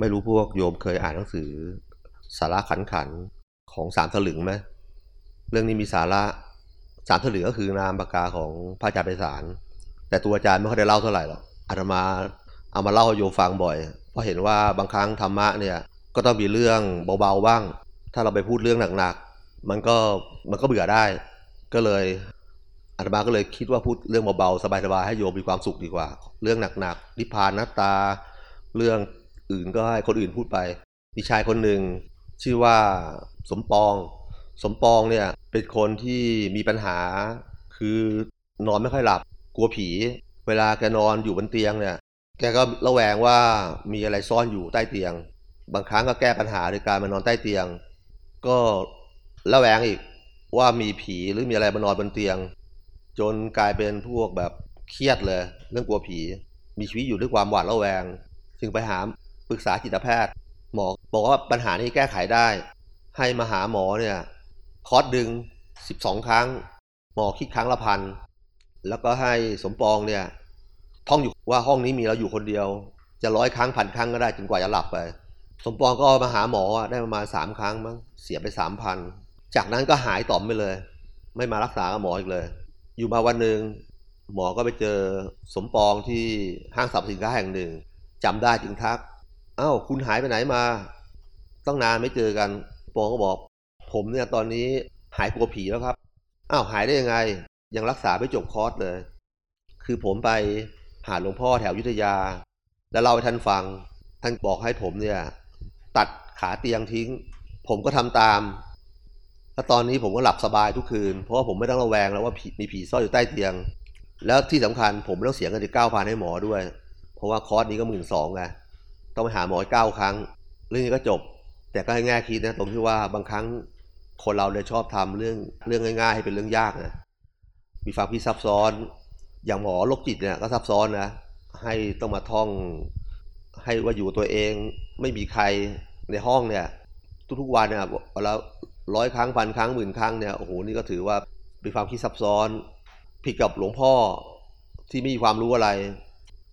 ไม่รู้พวกโยมเคยอ่านหนังสือ สาระขันขันของสามถลึงไหมเรื่องนี้มีสาระสามถลึงก็คือนามปากกาของพระอาจารย์ไพศาลแต่ตัวอาจารย์ไม่ค่อยได้เล่าเท่าไหร่หรอกอาตมาเอามาเล่าให้โยมฟังบ่อย เพราะเห็นว่าบางครั้งธรรมะเนี่ยก็ต้องมีเรื่องเบาๆบ้าง ถ้าเราไปพูดเรื่องหนักๆ มันก็มันก็เบื่อได้ ก็เลยอาตมาก็เลยคิดว่าพูดเรื่องเบาๆสบายๆให้โยมมีความสุขดีกว่า เรื่องหนักๆนิพพานนัตตา เรื่อง อื่นก็ให้คนอื่นพูดไป มีชายคนหนึ่งชื่อว่าสมปอง สมปองเนี่ยเป็นคนที่มีปัญหา คือนอนไม่ค่อยหลับ กลัวผี เวลาแกนอนอยู่บนเตียงเนี่ย แกก็ระแวงว่ามีอะไรซ่อนอยู่ใต้เตียง บางครั้งก็แก้ปัญหาโดยการมานอนใต้เตียง ก็ระแวงอีกว่ามีผีหรือมีอะไรมานอนบนเตียง จนกลายเป็นพวกแบบเครียดเลย เรื่องกลัวผี มีชีวิตอยู่ด้วยความหวาดระแวง จึงไปหา ปรึกษาจิตแพทย์ หมอบอกว่าปัญหานี้แก้ไขได้ ให้มาหาหมอเนี่ยคอร์สดึง 12 ครั้ง หมอคิดครั้งละพันแล้วก็ให้สมปองเนี่ยท่องอยู่ว่าห้องนี้มีเราอยู่คนเดียว จะร้อยครั้งพันครั้งก็ได้จนกว่าจะหลับไป สมปองก็มาหาหมอได้ประมาณสามครั้งมั้งเสียไปสามพันจากนั้นก็หายต่อมไปเลย ไม่มารักษากับหมออีกเลย อยู่มาวันหนึ่งหมอก็ไปเจอสมปองที่ห้างสรรพสินค้าแห่งหนึ่งจำได้จึงทัก อ้าคุณหายไปไหนมาต้องนานไม่เจอกัน ปองก็บอก ผมเนี่ยตอนนี้หายกลัวผีแล้วครับ อ้าวหายได้ยังไง ยังรักษาไม่จบคอร์สเลย คือผมไปหาหลวงพ่อแถวยุทธยา แล้วเล่าให้ท่านฟัง ท่านบอกให้ผมเนี่ย ตัดขาเตียงทิ้ง ผมก็ทำตาม แล้วตอนนี้ผมก็หลับสบายทุกคืน เพราะว่าผมไม่ต้องระแวงแล้วว่ามีผีซ่อนอยู่ใต้เตียง แล้วที่สำคัญผมไม่ต้องเสียเงินถึงเก้าพันให้หมอด้วย เพราะว่าคอร์สนี้ก็หมื่นสองไง ต้องไปหาหมอเก้าครั้ง เรื่องนี้ก็จบ แต่ก็ให้แง่คิดนะตรงที่ว่าบางครั้งคนเราเนี่ยชอบทำเรื่องเรื่องง่าย ๆ ให้เป็นเรื่องยากนะมีความคิดซับซ้อน อย่างหมอโรคจิตเนี่ยก็ซับซ้อนนะให้ต้องมาท่อง ให้ว่าอยู่ตัวเอง ไม่มีใครในห้องเนี่ย ทุกๆวันเนี่ยวันละร้อยครั้งพันครั้งหมื่นครั้งเนี่ยโอ้โหนี่ก็ถือว่าเป็นความคิดซับซ้อน ผิดกับหลวงพ่อที่ไม่มีความรู้อะไร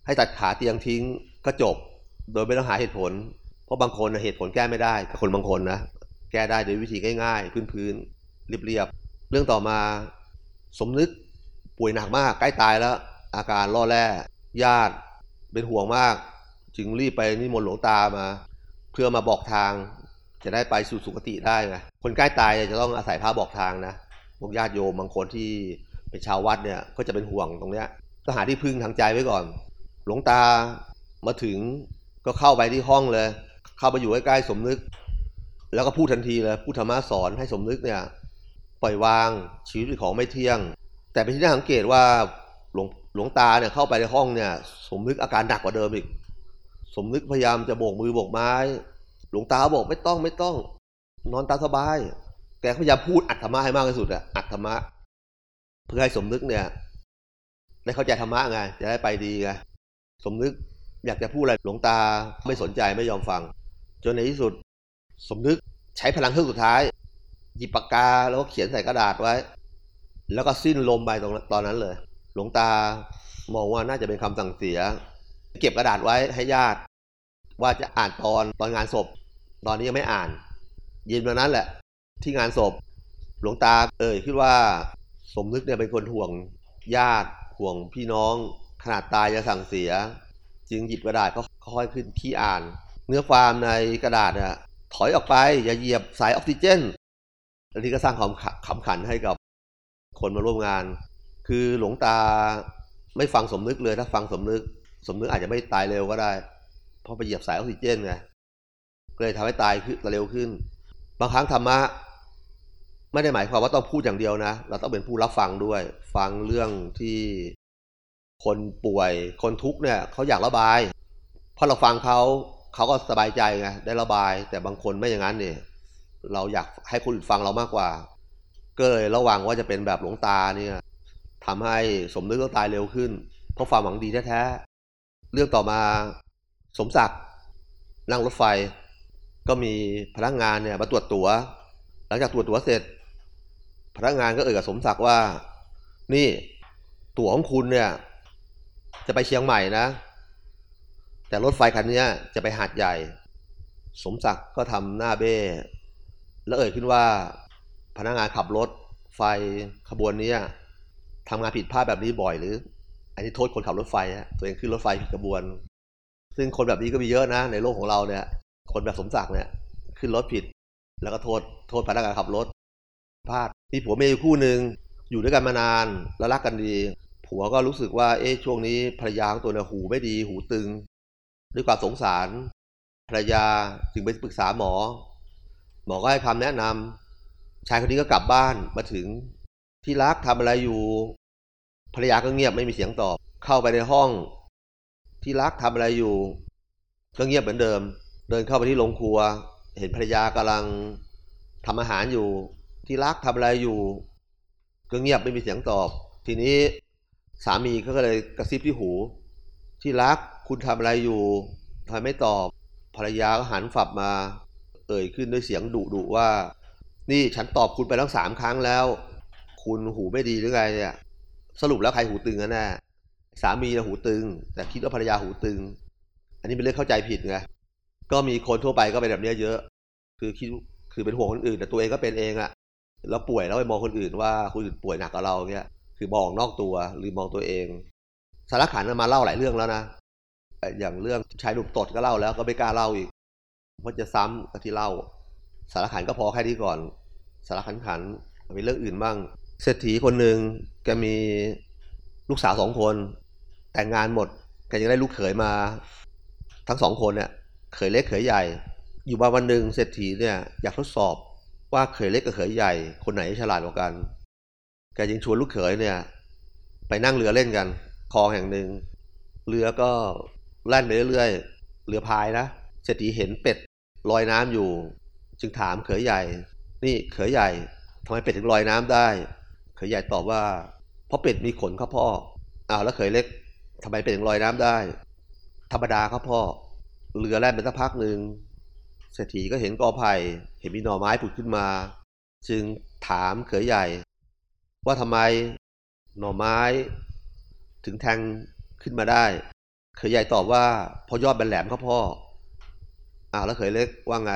ให้ตัดขาเตียงทิ้งก็จบ โดยไม่ต้องหาเหตุผล เพราะบางคนเหตุผลแก้ไม่ได้แต่คนบางคนนะแก้ได้โดยวิธีง่ายๆ พื้นๆเรียบๆเรื่องต่อมาสมนึกป่วยหนักมากใกล้ตายแล้ว อาการล่อแร่ญาติเป็นห่วงมาก จึงรีบไปนิมนต์หลวงตามา เพื่อมาบอกทาง จะได้ไปสู่สุคติได้ไงคนใกล้ตายเนี่ยจะต้องอาศัยพระบอกทางนะพวกญาติโยมบางคนที่เป็นชาววัดเนี่ยก็จะเป็นห่วงตรงเนี้ยก็หาที่พึ่งทางใจไว้ก่อน หลวงตามาถึง ก็เข้าไปที่ห้องเลย เข้าไปอยู่ใกล้ๆสมนึก แล้วก็พูดทันทีเลยพูดธรรมะสอนให้สมนึกเนี่ยปล่อยวางชีวิตเป็นของไม่เที่ยง แต่เป็นที่น่าสังเกตว่าหลวงหลวงตาเนี่ยเข้าไปในห้องเนี่ย สมนึกอาการหนักกว่าเดิมอีก สมนึกพยายามจะโบกมือโบกไม้ หลวงตาบอกไม่ต้องไม่ต้อง นอนตาสบาย แกพยายามพูดอัดธรรมะให้มากที่สุดอะอัดธรรมะเพื่อให้สมนึกเนี่ยได้เข้าใจธรรมะไงจะได้ไปดีไงสมนึก อยากจะพูดอะไรหลวงตาไม่สนใจไม่ยอมฟัง จนในที่สุด สมนึกใช้พลังเครื่องสุดท้าย หยิบปากกาแล้วก็เขียนใส่กระดาษไว้ แล้วก็สิ้นลมไปตรงตอนนั้นเลย หลวงตามองว่าน่าจะเป็นคำสั่งเสีย เก็บกระดาษไว้ให้ญาติ ว่าจะอ่านตอนตอนงานศพ ตอนนี้ยังไม่อ่านเย็นวันนั้นแหละ ที่งานศพ หลวงตาเอ่ยคิดว่า สมนึกเนี่ยเป็นคนห่วงญาติห่วงพี่น้องขนาดตายจะสั่งเสีย จึงหยิบกระดาษก็ค่อยขึ้นขี้อ่าน เนื้อความในกระดาษนี่ยถอยออกไปอย่าเหยียบสายออกซิเจนอันนี้ก็สร้างความขำขันให้กับคนมาร่วมงาน คือหลวงตาไม่ฟังสมนึกเลยถ้าฟังสมนึก สมนึกอาจจะไม่ตายเร็วก็ได้ เพราะไปเหยียบสายออกซิเจนไงก็เลยทำให้ตายขึ้นเร็วขึ้น บางครั้งธรรมะไม่ได้หมายความว่าต้องพูดอย่างเดียวนะ เราต้องเป็นผู้รับฟังด้วย ฟังเรื่องที่ คนป่วยคนทุกข์เนี่ยเขาอยากระบายพอเราฟังเขาเขาก็สบายใจไงได้ระบาย แต่บางคนไม่อย่างนั้นเนี่ยเราอยากให้คนอื่นฟังเรามากกว่า ก็เลยระวังว่าจะเป็นแบบหลวงตาเนี่ยทำให้สมนึกต้องตายเร็วขึ้น เพราะความหวังดีแท้ๆเรื่องต่อมาสมศักดิ์นั่งรถไฟ ก็มีพนักงานเนี่ยมาตรวจตัว๋ว หลังจากตรวจตั๋วเสร็จ พนักงานก็เอ่ยกับสมศักดิ์ว่า นี่ตั๋วของคุณเนี่ย จะไปเชียงใหม่นะ แต่รถไฟคันนี้จะไปหาดใหญ่ สมศักดิ์ก็ทำหน้าเบ้แล้วเอ่ยขึ้นว่า พนักงานขับรถไฟขบวนนี้ทำงานผิดพลาดแบบนี้บ่อยหรือ อันนี้โทษคนขับรถไฟตัวเองขึ้นรถไฟผิดขบวน ซึ่งคนแบบนี้ก็มีเยอะนะ ในโลกของเราเนี่ย คนแบบสมศักดิ์เนี่ยขึ้นรถผิด แล้วก็โทษโทษพนักงานขับรถพลาดมีผัวเมียอยู่คู่หนึ่งอยู่ด้วยกันมานานแล้วรักกันดี ผัวก็รู้สึกว่า เอ๊ะช่วงนี้ภรรยาของตัวเนี่ยหูไม่ดี หูตึง ด้วยความสงสาร ภรรยาจึงไปปรึกษาหมอ หมอก็ให้คำแนะนำชายคนนี้ก็กลับบ้านมาถึงที่รักทำอะไรอยู่ ภรรยาก็เงียบไม่มีเสียงตอบ เข้าไปในห้อง ที่รักทำอะไรอยู่ ก็เงียบเหมือนเดิม เดินเข้าไปที่โรงครัว เห็นภรรยากำลังทำอาหารอยู่ ที่รักทำอะไรอยู่ ก็เงียบไม่มีเสียงตอบ ทีนี้ สามีก็เลยกระซิบที่หู ที่รักคุณทำอะไรอยู่ทำไมไม่ตอบ ภรรยาก็หันฝับมา เอ่ยขึ้นด้วยเสียงดุดุว่า นี่ฉันตอบคุณไปตั้งสามครั้งแล้ว คุณหูไม่ดีหรือไงเนี่ย สรุปแล้วใครหูตึงกันแน่สามีนะหูตึง แต่คิดว่าภรรยาหูตึง อันนี้เป็นเรื่องเข้าใจผิดไงก็มีคนทั่วไปก็เป็นแบบนี้เยอะ คือคิดคือเป็นห่วงคนอื่น แต่ตัวเองก็เป็นเองอะแล้วป่วยแล้วไปมองคนอื่นว่าคนอื่นป่วยหนักกว่าเราเงี้ย คือมองนอกตัวหรือมองตัวเอง สารขันมาเล่าหลายเรื่องแล้วนะอย่างเรื่องชายหนุ่มตดก็เล่าแล้วก็ไม่กล้าเล่าอีก เพราะจะซ้ำกับที่เล่า สารขันก็พอแค่นี้ก่อน สารขันขันมีเรื่องอื่นบ้าง เศรษฐีคนหนึ่งแกมีลูกสาวสองคน แต่งงานหมดแกยังได้ลูกเขยมา ทั้งสองคนเนี่ยเขยเล็กเขยใหญ่ อยู่มาวันหนึ่งเศรษฐีเนี่ยอยากทดสอบว่าเขยเล็กกับเขยใหญ่ คนไหนฉลาดกว่ากัน แกจึงชวนลูกเขยเนี่ย ไปนั่งเรือเล่นกัน คลองแห่งหนึ่ง เรือก็แล่นไปเรื่อยๆ เรือพายนะเศรษฐีเห็นเป็ดลอยน้ำอยู่ จึงถามเขยใหญ่ นี่เขยใหญ่ทำไมเป็ดถึงลอยน้ำได้ เขยใหญ่ตอบว่า เพราะเป็ดมีขนครับพ่อ อ้าวแล้วเขยเล็กทำไมเป็ดถึงลอยน้ำได้ ธรรมดาครับพ่อ เรือแล่นไปสักพักหนึ่งเศรษฐีก็เห็นกอไผ่ เห็นมีหน่อไม้ผุดขึ้นมา จึงถามเขยใหญ่ ว่าทำไมหน่อไม้ ถึงแทงขึ้นมาได้ เขยใหญ่ตอบว่าพอยอดเป็นแหลมครับพ่ออ้าวแล้วเขยเล็กว่าไง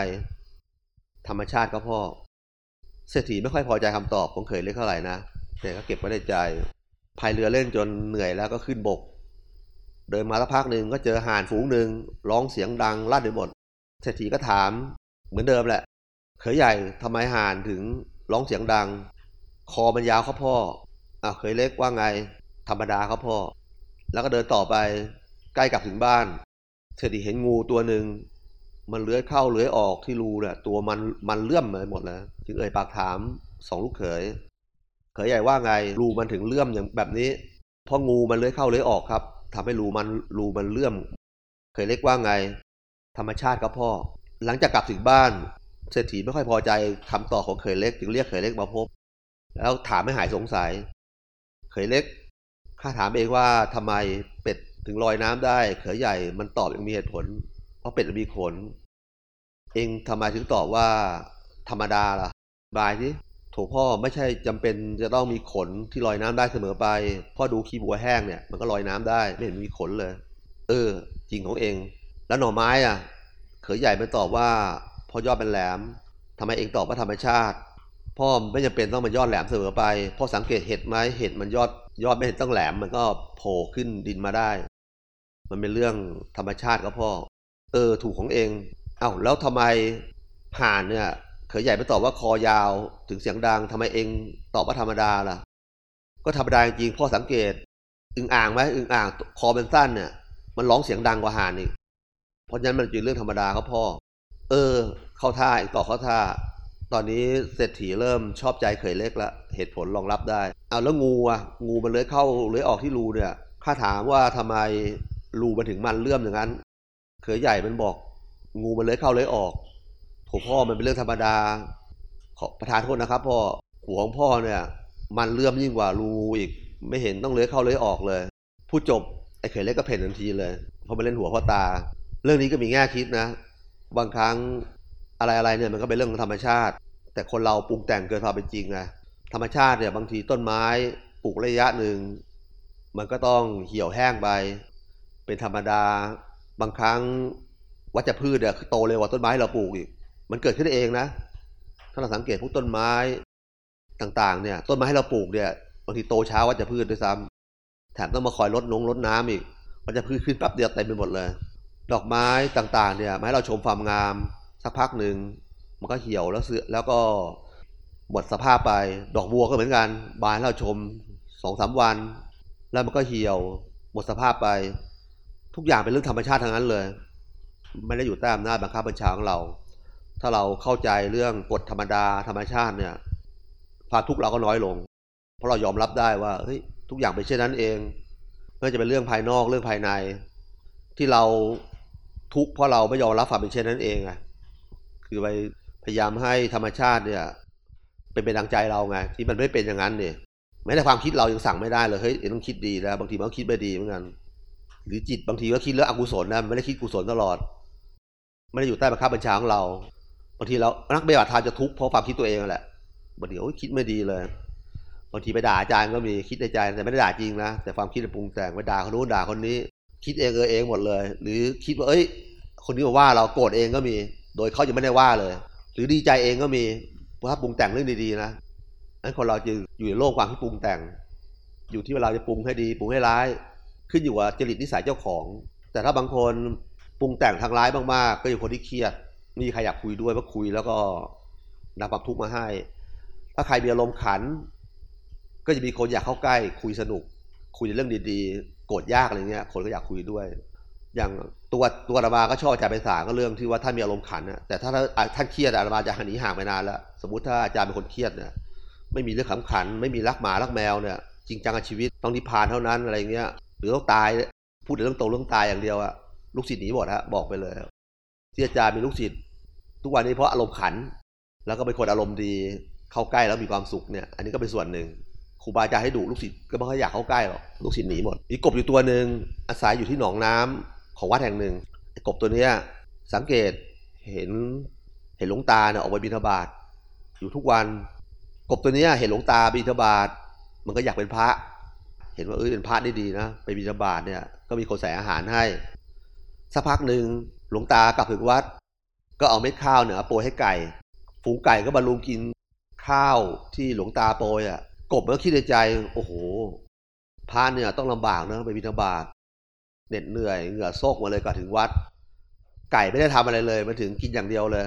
ธรรมชาติครับพ่อ เศรษฐีไม่ค่อยพอใจคำตอบของเขยเล็กเท่าไหร่นะแต่ก็เก็บไว้ในใจพายเรือเล่นจนเหนื่อยแล้วก็ขึ้นบก เดินมาสักพักหนึ่งก็เจอห่านฝูงหนึ่งร้องเสียงดังลั่นไปหมดเศรษฐีก็ถามเหมือนเดิมแหละ เขยใหญ่ทำไมห่านถึงร้องเสียงดัง คอมันยาวครับพ่ออ้าวเขยเล็กว่าไง ธรรมดาครับพ่อ แล้วก็เดินต่อไปใกล้กลับถึงบ้านเศรษฐีเห็นงูตัวหนึ่งมันเลื้อยเข้าเลื้อยออกที่รูเนี่ยตัวมันมันเลื่อมไปหมดแล้วจึงเอ่ยปากถามสองลูกเขยเขยใหญ่ว่าไงรูมันถึงเลื่อมอย่างแบบนี้เพราะงูมันเลื้อยเข้าเลื้อยออกครับทำให้รูมันรูมันเลื่อม เขยเล็กว่าไง ธรรมชาติครับพ่อ หลังจากกลับถึงบ้านเศรษฐีไม่ค่อยพอใจคำตอบของเขยเล็กจึงเรียกเขยเล็กมาพบ แล้วถามให้หายสงสัย เขยเล็กข้าถามเองว่าทำไมเป็ดถึงลอยน้ำได้ เขยใหญ่มันตอบอย่างมีเหตุผล เพราะเป็ดมีขน เองทำไมถึงตอบว่า ธรรมดาล่ะ บายสิโถพ่อไม่ใช่จำเป็นจะต้องมีขนที่ลอยน้ำได้เสมอไป พ่อดูขี้บัวแห้งเนี่ย มันก็ลอยน้ำได้ไม่เห็นมีขนเลย เออ จริงของเอง แล้วหน่อไม้อะ เขยใหญ่มันตอบว่า พอยอดเป็นแหลมทำไมเองตอบว่าธรรมชาติ พ่อไม่จำเป็นต้องมันยอดแหลมเสมอไปพ่อสังเกตเห็ดไหมเห็ดมันยอดยอดไม่เห็นต้องแหลมมันก็โผล่ขึ้นดินมาได้ มันเป็นเรื่องธรรมชาติก็พ่อ เออถูกของเอง เอ้าแล้วทำไมห่านเนี่ยเขยใหญ่ไปตอบว่าคอยาวถึงเสียงดังทำไมเองตอบว่าธรรมดาล่ะ ก็ธรรมดาจริงพ่อสังเกต อึงอ่างไหมอึงอ่างคอเป็นสั้นเนี่ยมันร้องเสียงดังกว่าห่านอีกเพราะฉะนั้นมันเป็นเรื่องธรรมดาครับพ่อ เออ เข้าท่าเองต่อเข้าท่า ตอนนี้เศรษฐีเริ่มชอบใจเขยเล็กละเหตุผลรองรับได้เอาแล้วงูอะงูมันเลื้อยเข้าเลื้อยออกที่รูเนี่ยข้าถามว่าทำไมรูมันถึงมันเลื่อมอย่างนั้น เขยใหญ่มันบอก งูมันเลื้อยเข้าเลื้อยออกโถพ่อมันเป็นเรื่องธรรมดา ขอประทานโทษนะครับพ่อหัวของพ่อเนี่ย มันเลื่อมยิ่งกว่ารูอีก ไม่เห็นต้องเลื้อยเข้าเลื้อยออกเลยพูดจบไอ้เขยเล็กก็เพ่นทันทีเลยพราะมันเล่นหัวพ่อตา เรื่องนี้ก็มีแง่คิดนะ บางครั้ง อะไรอะไรเนี่ยมันก็เป็นเรื่องของธรรมชาติ แต่คนเราปรุงแต่งเกินความเป็นจริงไงธรรมชาติเนี่ยบางทีต้นไม้ปลูกระยะหนึ่งมันก็ต้องเหี่ยวแห้งไป เป็นธรรมดา บางครั้งวัชพืชเนี่ยโตเร็วกว่าต้นไม้เราปลูกอีก มันเกิดขึ้นเองนะ ถ้าเราสังเกตพวกต้นไม้ต่างๆ เนี่ย ต้นไม้ให้เราปลูกเนี่ยบางทีโตช้าวัชพืชด้วยซ้ำแถมต้องมาคอยลดนงลดน้ำอีกวัชพืชขึ้นแป๊บเดียวเต็มไปหมดเลย ดอกไม้ต่างๆ เนี่ยมาให้เราชมความงาม สักพักหนึ่งมันก็เหี่ยวแล้วเสือแล้วก็หมดสภาพไป ดอกบัวก็เหมือนกัน บานเราชมสองสามวัน แล้วมันก็เหี่ยว หมดสภาพไป ทุกอย่างเป็นเรื่องธรรมชาติทั้งนั้นเลย ไม่ได้อยู่ใต้อำนาจบังคับบัญชาของเรา ถ้าเราเข้าใจเรื่องกฎธรรมดาธรรมชาติเนี่ยความทุกข์เราก็น้อยลง เพราะเรายอมรับได้ว่าเฮ้ยทุกอย่างเป็นเช่นนั้นเองไม่ว่าจะเป็นเรื่องภายนอกเรื่องภายใน ที่เราทุกข์เพราะเราไม่ยอมรับความเป็นเช่นนั้นเองไง คือไปพยายามให้ธรรมชาติเนี่ย เป็นไปดังใจเราไง ที่มันไม่เป็นอย่างนั้นเนี่ยแม้แต่ความคิดเรายังสั่งไม่ได้เลยเฮ้ยต้องคิดดีนะบางทีมันก็คิดไม่ดีเหมือนกัน หรือจิตบางทีก็คิดเรื่องอกุศลนะไม่ได้คิดกุศลตลอด ไม่ได้อยู่ใต้บังคับบัญชาของเราบางทีเรานักปฏิบัติธรรมจะทุกข์เพราะความคิดตัวเองแหละบางทีโอ้ยคิดไม่ดีเลยบางทีไปด่าอาจารย์ก็มีคิดในใจแต่ไม่ได้ด่าจริงนะแต่ความคิดปรุงแต่งไปด่าคนนู้นด่าคนนี้ คิดเองเออเองหมดเลย หรือคิดว่าเอ้ย คนนี้มาว่าเราโกรธเองก็มี โดยเขายังไม่ได้ว่าเลย หรือดีใจเองก็มีเพราะถ้าปรุงแต่งเรื่องดีๆนะนั้นคนเราจะอยู่ในโลกความที่ปรุงแต่ง อยู่ที่เวลาจะปรุงให้ดีปรุงให้ร้าย ขึ้นอยู่กับจริตนิสัยเจ้าของ แต่ถ้าบางคนปรุงแต่งทางร้ายมากๆ ก็อยู่คนที่เครียดมีใครอยากคุยด้วยเพราคุยแล้วก็นำความทุกข์มาให้ ถ้าใครมีอารมณ์ขัน ก็จะมีคนอยากเข้าใกล้ คุยสนุก คุยในเรื่องดีๆ โกรธยากอะไรเงี้ย คนก็อยากคุยด้วย อย่างตัวตัวอาตมาก็ชอบอาจารย์ไปสาก็เรื่องที่ว่าท่านมีอารมณ์ขันนะแต่ถ้าท่านเครียดอาตมาจะหนีห่างไปนานแล้ว สมมติถ้าอาจารย์เป็นคนเครียดเนี่ยไม่มีเรื่องขำขัน ไม่มีรักหมารักแมวเนี่ยจริงจังกับชีวิตต้องนิพพานเท่านั้นอะไรเงี้ยหรือต้องตายพูดแต่เรื่องโตเรื่องตายอย่างเดียวอะลูกศิษย์หนีหมดฮะบอกไปเลยที่อาจารย์มีลูกศิษย์ทุกวันนี้เพราะอารมณ์ขัน แล้วก็เป็นคนอารมณ์ดีเข้าใกล้แล้วมีความสุขเนี่ย อันนี้ก็เป็นส่วนหนึ่งครูบาอาจารย์ให้ดูลูกศิษย์ก็ไม่ค่อยอยากเข้าใกล้หรอกลูกศิษย์หนีหมดมีกบอยู่ตัวหนึ่งอาศัยอยู่ที่หนองน้ำ ของวัดแห่งหนึ่งกบตัวเนี้ยสังเกตเห็นเห็นหลวงตาเนี่ยออกไปบิณฑบาตอยู่ทุกวัน กบตัวเนี้ยเห็นหลวงตาบิณฑบาตมันก็อยากเป็นพระ เห็นว่าเออเป็นพระได้ดีนะไปบิณฑบาตเนี่ยก็มีคนใส่อาหารให้สักพักหนึ่งหลวงตากลับถึงวัด ก็เอาเม็ดข้าวเนี่ยโปรยให้ไก่ ฝูงไก่ก็บรรลุกินข้าวที่หลวงตาโปรยอะกบมันก็คิดในใจ โอ้โหพระเนี่ยต้องลำบากนะไปบิณฑบาต เหน็ดเหนื่อยเหงื่อโซกมาเลยก่อนถึงวัด ไก่ไม่ได้ทำอะไรเลยมาถึงกินอย่างเดียวเลย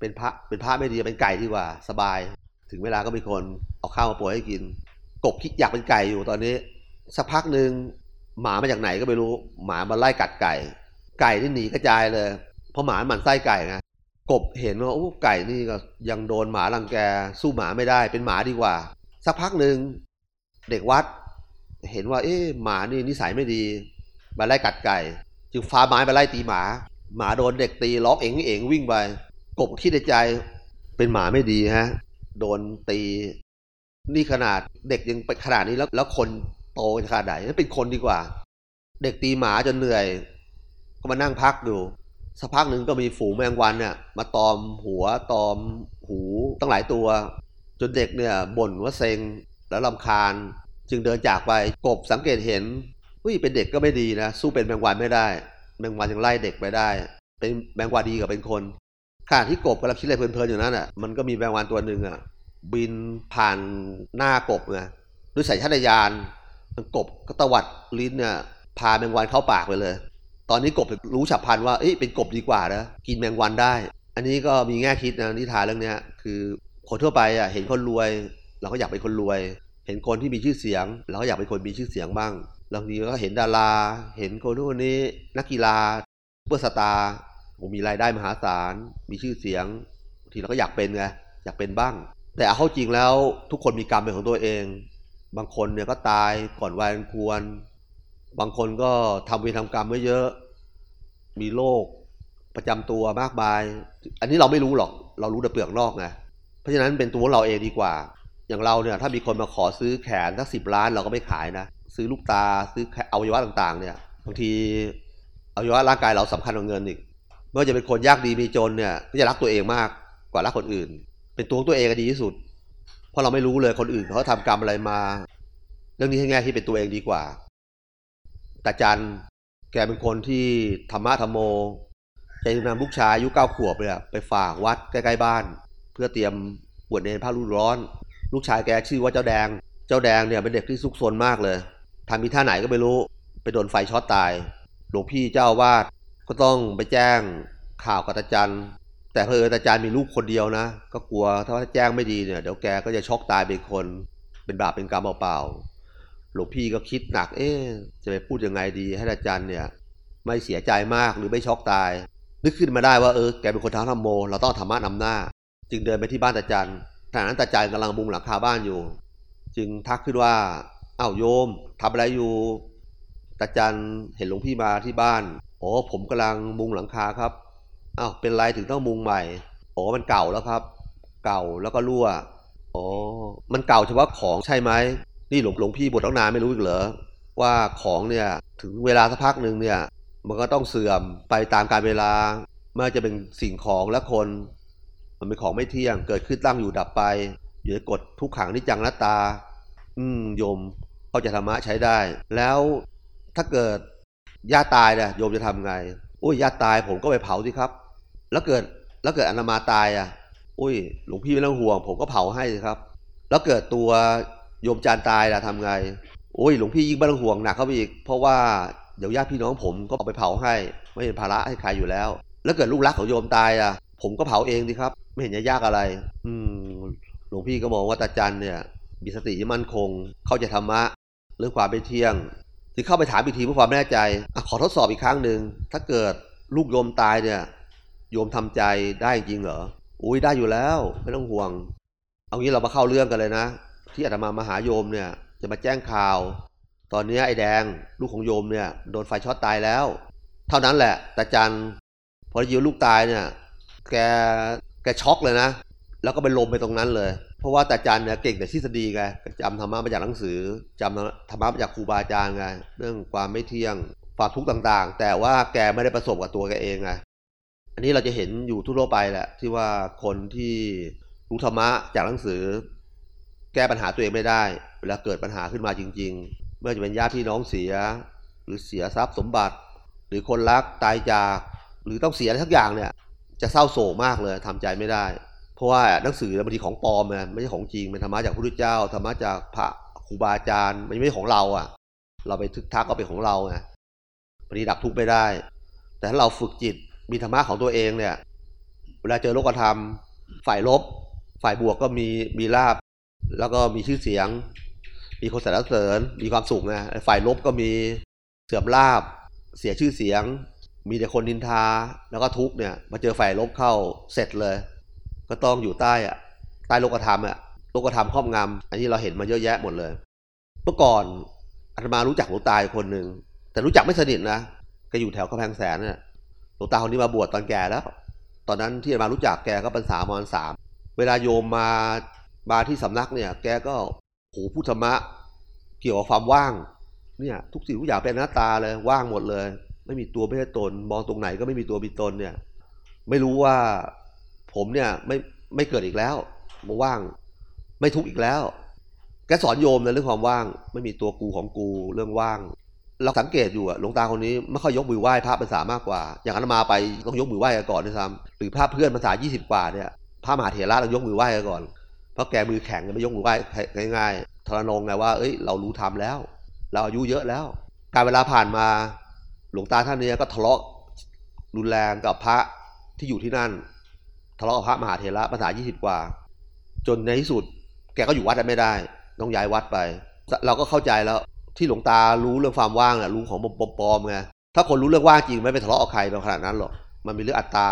เป็นพระเป็นพระไม่ดีเป็นไก่ดีกว่า สบาย ถึงเวลาก็มีคนเอาข้าวมาโปรยให้กิน กบคิดอยากเป็นไก่อยู่ตอนนี้ สักพักหนึ่งหมามาจากไหนก็ไม่รู้ หมามาไล่กัดไก่ ไก่ที่หนีกระจายเลย เพราะหมาหมันไส้ไก่ไงกบเห็นว่าโอ้ไก่นี่ก็ยังโดนหมารังแกสู้หมาไม่ได้เป็นหมาดีกว่า สักพักหนึ่งเด็กวัด เห็นว่า เอ๊ะหมานี่นิสัยไม่ดี มาไล่กัดไก่จึงฟ้าไม้ไปไล่ตีหมา หมาโดนเด็กตีร้องเอ๋งเอ๋งวิ่งไปกบคิดในใจเป็นหมาไม่ดีฮะ โดนตี นี่ขนาดเด็กยังไปขนาดนี้แล้วแล้วคนโตขนาดไหนเป็นคนดีกว่า เด็กตีหมาจนเหนื่อย ก็มานั่งพักอยู่สักพักหนึ่งก็มีฝูงแมงวันเนี่ยมาตอมหัวตอมหูตั้งหลายตัว จนเด็กเนี่ยบ่นว่าเซ็งแล้วลำคาญ จึงเดินจากไปกบสังเกตเห็น อุ้ยเป็นเด็กก็ไม่ดีนะสู้เป็นแมงวันไม่ได้ แมงวันยังไล่เด็กไปได้ เป็นแมงวันดีกว่าเป็นคนขณะที่กบกำลังคิดอะไรเพลินๆอยู่นั้นอะมันก็มีแมงวันตัวหนึ่งอะบินผ่านหน้ากบไงด้วยสายชาตญาณมันกบก็ตวัดลิ้นเนี่ยพาแมงวันเข้าปากไปเลย ตอนนี้กบรู้ฉับพลันว่าเอ้ยเป็นกบดีกว่านะกินแมงวันได้ อันนี้ก็มีแง่คิดนะนิทานเรื่องเนี้ยคือคนทั่วไปอะเห็นคนรวย เราก็อยากเป็นคนรวย เห็นคนที่มีชื่อเสียง เราก็อยากเป็นคนมีชื่อเสียงบ้าง บางทีก็เห็นดารา เห็นคนนู้นนี้ นักกีฬาเพื่อสตาร์ผมมีรายได้มหาศาล มีชื่อเสียงบางทีเราก็อยากเป็นไงอยากเป็นบ้าง แต่เอาเข้าจริงแล้วทุกคนมีกรรมเป็นของตัวเอง บางคนเนี่ยก็ตายก่อนวัยอันควร บางคนก็ทำเวรทำกรรมไว้เยอะ มีโรคประจำตัวมากมาย อันนี้เราไม่รู้หรอก เรารู้แต่เปลือกนอกไงเพราะฉะนั้นเป็นตัวเราเองดีกว่า อย่างเราเนี่ยถ้ามีคนมาขอซื้อแขนสักสิบล้านเราก็ไม่ขายนะ ซื้อลูกตาซื้ออวัยวะต่างๆ เนี่ยบางทีอวัยวะร่างกายเราสำคัญกว่าเงินอีกไม่ว่าจะเป็นคนยากดีมีจนเนี่ยก็จะรักตัวเองมากกว่ารักคนอื่น เป็นตัวของตัวเองก็ดีที่สุด เพราะเราไม่รู้เลยคนอื่นเขาทำกรรมอะไรมา เรื่องนี้ให้แง่ที่เป็นตัวเองดีกว่าตาจันแกเป็นคนที่ธรรมะธรรมโมแกจนำลูกชายอายุเก้าขวบเลยไปฝากวัดใกล้ๆบ้าน เพื่อเตรียมบวชเนรพระฤดูร้อน ลูกชายแกชื่อว่าเจ้าแดง เจ้าแดงเนี่ยเป็นเด็กที่ซุกซนมากเลย ทำมีท่าไหนก็ไม่รู้ ไปโดนไฟช็อตตาย หลวงพี่เจ้าอาวาดก็ต้องไปแจ้งข่าวกับตาจันแต่เพอญตาจันมีลูกคนเดียวนะ ก็กลัวถ้าแจ้งไม่ดีเนี่ยเดี๋ยวแกก็จะช็อกตายเป็นคน เป็นบาปเป็นกรรมเปล่าๆหลวงพี่ก็คิดหนัก เอ๊จะไปพูดยังไงดี ให้ตาจันเนี่ย ไม่เสียใจมากหรือไม่ช็อกตาย นึกขึ้นมาได้ว่าเออแกเป็นคนท้าธรรมโม เราต้องธรรมะนำหน้า จึงเดินไปที่บ้านตาจันขณะนั้นตาจันกำลังมุงหลังคาบ้านอยู่ จึงทักขึ้นว่า อ้าวโยมทำอะไรอยู่ตาจันเห็นหลวงพี่มาที่บ้านโอ้ผมกำลังมุงหลังคาครับอ้าวเป็นไรถึงต้องมุงใหม่โอ้มันเก่าแล้วครับ เก่าแล้วก็รั่วอ๋อมันเก่าเฉพาะของใช่ไหมนี่หลวงหลวงพี่บวชตั้งนานไม่รู้อีกเหรอว่าของเนี่ยถึงเวลาสักพักหนึ่งเนี่ยมันก็ต้องเสื่อมไปตามกาลเวลาไม่ว่าจะเป็นสิ่งของและคน มันเป็นของไม่เที่ยง เกิดขึ้นตั้งอยู่ดับไปอยู่ในกฎทุกขังนิจังนัตตา อืมโยม เข้าใจธรรมะใช้ได้ แล้วถ้าเกิดญาติตายเนี่ยโยมจะทำไง อุ้ยญาติตายผมก็ไปเผาสิครับ แล้วเกิดแล้วเกิดอนามาตายอะ อุ้ย หลวงพี่ไม่ต้องห่วง ผมก็เผาให้สิครับ แล้วเกิดตัวโยมจานตายล่ะทำไง อุ้ย หลวงพี่ยิ่งไม่ต้องห่วงหนักเข้าไปอีก เพราะว่าเดี๋ยวญาติพี่น้องผมก็เอาไปเผาให้ ไม่เป็นภาระให้ใครอยู่แล้ว แล้วเกิดลูกรักของโยมตายอะ ผมก็เผาเองดีครับ ไม่เห็นจะยากอะไร อืม หลวงพี่ก็มองว่าตาจันเนี่ยมีสติมั่นคง เข้าใจธรรมะ เรื่องความเป็นเที่ยงจึงเข้าไปถามอีกทีเพื่อความแน่ใจอขอทดสอบอีกครั้งหนึ่งถ้าเกิดลูกโยมตายเนี่ย โยมทำใจได้จริงเหรออุ้ยได้อยู่แล้ว ไม่ต้องห่วง เอางี้เรามาเข้าเรื่องกันเลยนะ ที่อาตมามาหาโยมเนี่ย จะมาแจ้งข่าว ตอนนี้ไอ้แดงลูกของโยมเนี่ยโดนไฟช็อตตายแล้ว เท่านั้นแหละตาจันพอได้ยินลูกตายเนี่ย แกแกช็อกเลยนะ แล้วก็ไปลมไปตรงนั้นเลย ราะว่าตาจันเนี่ยเก่งแต่ทฤษฎีไงจำธรรมะมาจากหนังสือจำธรรมะมาจากครูบาอาจารย์ไงเรื่องความไม่เที่ยงความทุกข์ต่างๆ แต่ว่าแกไม่ได้ประสบกับตัวแกเองไงอันนี้เราจะเห็นอยู่ทั่วไปแหละที่ว่าคนที่รู้ธรรมะจากหนังสือ แก้ปัญหาตัวเองไม่ได้ เวลาเกิดปัญหาขึ้นมาจริงๆไม่ว่าจะเป็นญาติพี่น้องเสีย หรือเสียทรัพย์สมบัติ หรือคนรักตายจาก หรือต้องเสียอะไรทักอย่างเนี่ย จะเศร้าโศกมากเลยทำใจไม่ได้ เพราะว่าหนังสือบางทีของปลอมไงไม่ใช่ของจริงเป็นธรรมะจากพระพุทธเจ้าธรรมะจากพระครูบาอาจารย์มันไม่ใช่ของเราอะ เราไปทึกทักก็เป็นของเราไงบางทีดับทุกข์ไม่ได้ แต่ถ้าเราฝึกจิตมีธรรมะของตัวเองเนี่ย เวลาเจอโลกธรรม ฝ่ายลบ ฝ่ายบวกก็มีมีลาบ แล้วก็มีชื่อเสียง มีคนสรรเสริญ มีความสุขนะฝ่ายลบก็มีเสื่อมลาบ เสียชื่อเสียง มีแต่คนนินทา แล้วก็ทุกข์เนี่ย มาเจอฝ่ายลบเข้าเสร็จเลย ก็ต้องอยู่ใต้อะใต้โลกธรรมอะโลกธรรมครอบงำอันนี้เราเห็นมาเยอะแยะหมดเลย เมื่อก่อนอาตมารู้จักหลวงตาคนหนึ่งแต่รู้จักไม่สนิทนะแกอยู่แถวกำแพงแสนเนี่ยหลวงตาคนนี้มาบวชตอนแก่แล้ว ตอนนั้นที่อาตมารู้จักแกก็เป็นสามอนสามเวลาโยมมามาที่สำนักเนี่ย แกก็โหพุทธมะ เกี่ยวกับความว่าง เนี่ย ทุกสิ่งทุกอย่างเป็นหน้าตาเลยว่างหมดเลย ไม่มีตัวไม่ใช่ตน มองตรงไหนก็ไม่มีตัวมีตนเนี่ย ไม่รู้ว่า ผมเนี่ยไม่ไม่เกิดอีกแล้วมาว่าง ไม่ทุกข์อีกแล้ว แกสอนโยมในเรื่องความว่าง ไม่มีตัวกูของกูเรื่องว่าง เราสังเกตอยู่อะหลวงตาคนนี้ไม่ค่อยยกมือไหว้พระภาษามากกว่า อย่างนั้นมาไปต้องยกมือไหว้ก่อนด้วยซ้ำหรือพระเพื่อนภาษายี่สิบกว่าเนี่ยพระมหาเถระต้องยกมือไหว้ก่อน เพราะแกมือแข็งไม่ยกมือไหว้ง่ายๆทรนงไงว่าเอ้ยเรารู้ทำแล้ว เราอายุเยอะแล้ว การเวลาผ่านมาหลวงตาท่านนี้ก็ทะเลาะรุนแรงกับพระที่อยู่ที่นั่น ทะเลาะกับพระมหาเถระภาษายี่สิบกว่า จนในที่สุด แกก็อยู่วัดไม่ได้ ต้องย้ายวัดไป เราก็เข้าใจแล้วที่หลวงตารู้เรื่องความว่างน่ะรู้ของปลอมๆไงถ้าคนรู้เรื่องว่างจริงไม่ไปทะเลาะกับใครขนาดนั้นหรอกมันมีเรื่องอัตตา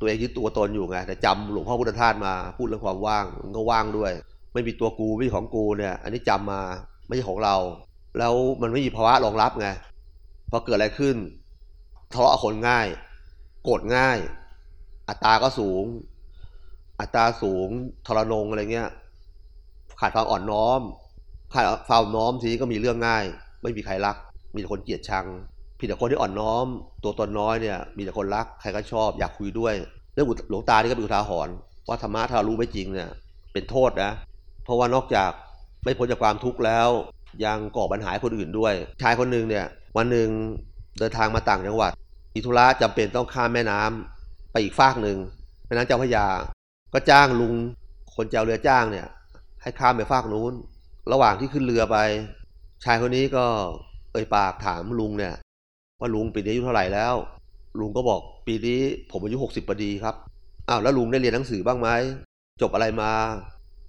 ตัวเองยึดตัวตนอยู่ไงแต่จำหลวงพ่อพุทธทาสมาพูดเรื่องความว่างมันก็ว่างด้วย ไม่มีตัวกูไม่มีของกูเนี่ยอันนี้จำมาไม่ใช่ของเรา แล้วมันไม่มีภาวะรองรับไงพอเกิดอะไรขึ้นทะเลาะคนง่าย โกรธง่าย อัตราก็สูง อัตราสูงทรนงอะไรเงี้ย ขาดความอ่อนน้อม ขาดความน้อมทีนี้ก็มีเรื่องง่าย ไม่มีใครรัก มีแต่คนเกลียดชังพี่แต่คนที่อ่อนน้อม ตัวตนน้อยเนี่ย มีแต่คนรักใครก็ชอบอยากคุยด้วย เรื่องหลวงตานี่ก็เป็นอุทาหรณ์ว่าธรรมะถ้ารู้ไม่จริงเนี่ย เป็นโทษนะ เพราะว่านอกจากไม่พ้นจากความทุกข์แล้ว ยังก่อปัญหาให้คนอื่นด้วย ชายคนหนึ่งเนี่ย วันหนึ่งเดินทางมาต่างจังหวัดมีธุระจำเป็นต้องข้ามแม่น้ำ ไปอีกฟากหนึ่งแม่น้ำเจ้าพระยา ก็จ้างลุงคนเจ้าเรือจ้างเนี่ย ให้ข้ามไปฟากนู้น ระหว่างที่ขึ้นเรือไป ชายคนนี้ก็เอ่ยปากถามลุงเนี่ย ว่าลุงปีนี้อายุเท่าไหร่แล้ว ลุงก็บอกปีนี้ผมอายุหกสิบพอดีครับอ้าวแล้วลุงได้เรียนหนังสือบ้างไหมจบอะไรมา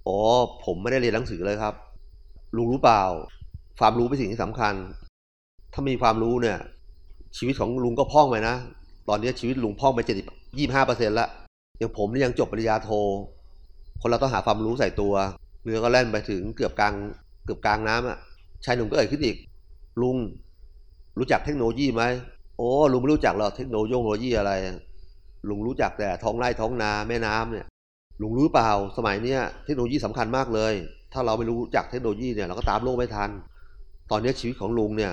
อ๋อผมไม่ได้เรียนหนังสือเลยครับ ลุงรู้เปล่า ความรู้เป็นสิ่งที่สำคัญ ถ้ามีความรู้เนี่ย ชีวิตของลุงก็พ่องไปนะ ตอนนี้ชีวิตลุงพ่องไปเจ็ดสิบ ยี่ห้าเปอร์เซ็นต์ละอย่างผมนี่ยังจบปริญญาโท คนเราต้องหาความรู้ใส่ตัว เรือก็แล่นไปถึงเกือบกลางเกือบกลางน้ำอะชายหนุ่มก็เอ่ยขึ้นอีก ลุงรู้จักเทคโนโลยีไหมโอ้ลุงไม่รู้จักหรอกเทคโนโลยีอะไร ลุงรู้จักแต่ท้องไร่ท้องนาแม่น้ำเนี่ยลุงรู้เปล่า สมัยเนี้ยเทคโนโลยีสำคัญมากเลย ถ้าเราไม่รู้จักเทคโนโลยีเนี่ยเราก็ตามโลกไม่ทัน ตอนนี้ชีวิตของลุงเนี่ย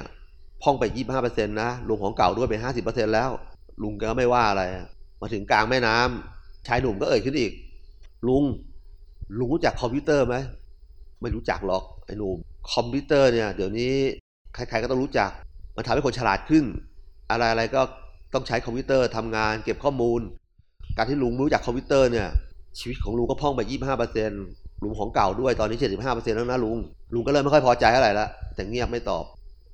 พ่องไปยี่ห้าเปอร์เซ็นต์นะ ลุงของเก่าด้วยไปห้าสิบเปอร์เซ็นแล้ว ลุงก็ไม่ว่าอะไร มาถึงกลางแม่น้ำชายหนุ่มก็เอ่ยขึ้นอีก ลุง ลุงรู้จักคอมพิวเตอร์ไหมไม่รู้จักหรอกไอ้หนุ่มคอมพิวเตอร์เนี่ยเดี๋ยวนี้ใครๆก็ต้องรู้จัก มันทำให้คนฉลาดขึ้น อะไรอะไรก็ต้องใช้คอมพิวเตอร์ทำงานเก็บข้อมูล การที่ลุงรู้จักคอมพิวเตอร์เนี่ย ชีวิตของลุงก็พร่องไปยี่ห้าเปอร์เซ็นต์รวมของเก่าด้วยตอนนี้เจ็ดสิบห้าเปอร์เซ็นต์แล้วนะลุง ลุงก็เริ่มไม่ค่อยพอใจเท่าไหร่ละแต่เงียบไม่ตอบ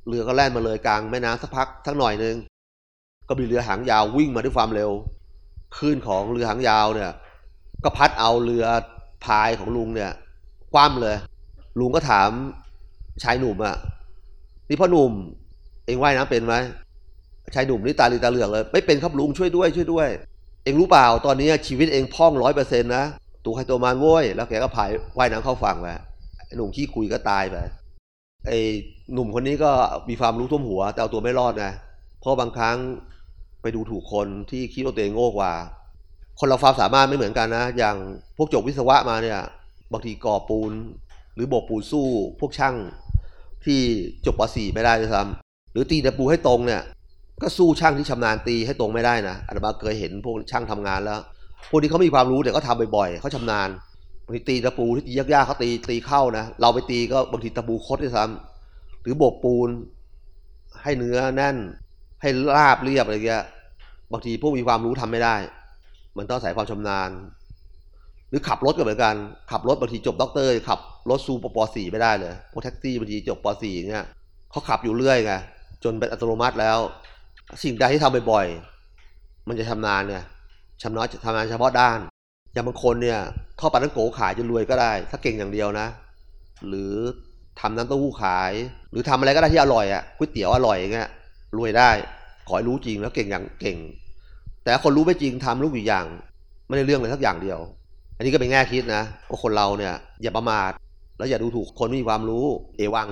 เรือก็แล่นมาเลยกลางแม่น้ำสักพักสักหน่อยนึง ก็มีเรือหางยาววิ่งมาด้วยความเร็ว คลื่นของเรือหางยาวเนี่ย ก็พัดเอาเรือพายของลุงเนี่ย คว่ำเลย ลุงก็ถามชายหนุ่มอะนี่พ่อหนุ่ม เองว่ายน้ำเป็นไหมชายหนุ่มนี่ตาลีตาเหลือกเลย ไม่เป็นครับลุงช่วยด้วยช่วยด้วย เองรู้เปล่าตอนนี้ชีวิตเองพ่องร้อยเปอร์เซ็นต์นะตัวใครตัวมันโว้ยแล้วแกก็พายว่ายน้ำเข้าฝั่งไปหนุ่มขี้คุยก็ตายไปไอ้หนุ่มคนนี้ก็มีความรู้ท่วมหัว แต่เอาตัวไม่รอดนะเพราะบางครั้ง ไปดูถูกคนที่คิดว่าตัวเองโง่กว่า คนเราความสามารถไม่เหมือนกันนะ อย่างพวกจบวิศวะมาเนี่ย บางทีก่อปูน หรือโบกปูนสู้พวกช่างที่จบป .4 ไม่ได้ด้วยซ้ำหรือตีตะปูให้ตรงเนี่ย ก็สู้ช่างที่ชำนาญตีให้ตรงไม่ได้นะอาตมาเคยเห็นพวกช่างทำงานแล้ว พวกนี้เขามีความรู้แต่เขาทำบ่อยๆเขาชำนาญบางทีตีตะปูที่ยากๆเขาตีตีเข้านะ เราไปตีก็บางทีตะปูคดด้วยซ้ำหรือโบกปูนให้เนื้อแน่น ให้ราบเรียบอะไรเงี้ยบางทีพวกมีความรู้ทำไม่ได้ มันต้องอาศัยความชำนาญ หรือขับรถก็เหมือนกัน ขับรถบางทีจบด็อกเตอร์ขับรถซูปปสี่ไม่ได้เลยพวกแท็กซี่บางทีจบปสี่เนี่ยเขาขับอยู่เรื่อยไงจนเป็นอัตโนมัติแล้ว สิ่งใดที่ทำบ่อยๆมันจะชำนาญเนี่ยชำนาญทำงานเฉพาะด้าน อย่างบางคนเนี่ยทอดปลาตั้งโกขายจะรวยก็ได้ ถ้าเก่งอย่างเดียวนะ หรือทำน้ำเต้าหู้ขาย หรือทำอะไรก็ได้ที่อร่อยอะก๋วยเตี๋ยวอร่อยอย่างเงี้ย รวยได้ ขอให้รู้จริงแล้วเก่งอย่างเก่ง แต่คนรู้ไม่จริงทำรู้อยู่อย่าง ไม่ได้เรื่องเลยสักอย่างเดียว อันนี้ก็เป็นแง่คิดนะว่าคนเราเนี่ยอย่าประมาทแล้วอย่าดูถูกคนไม่มีความรู้ เอวัง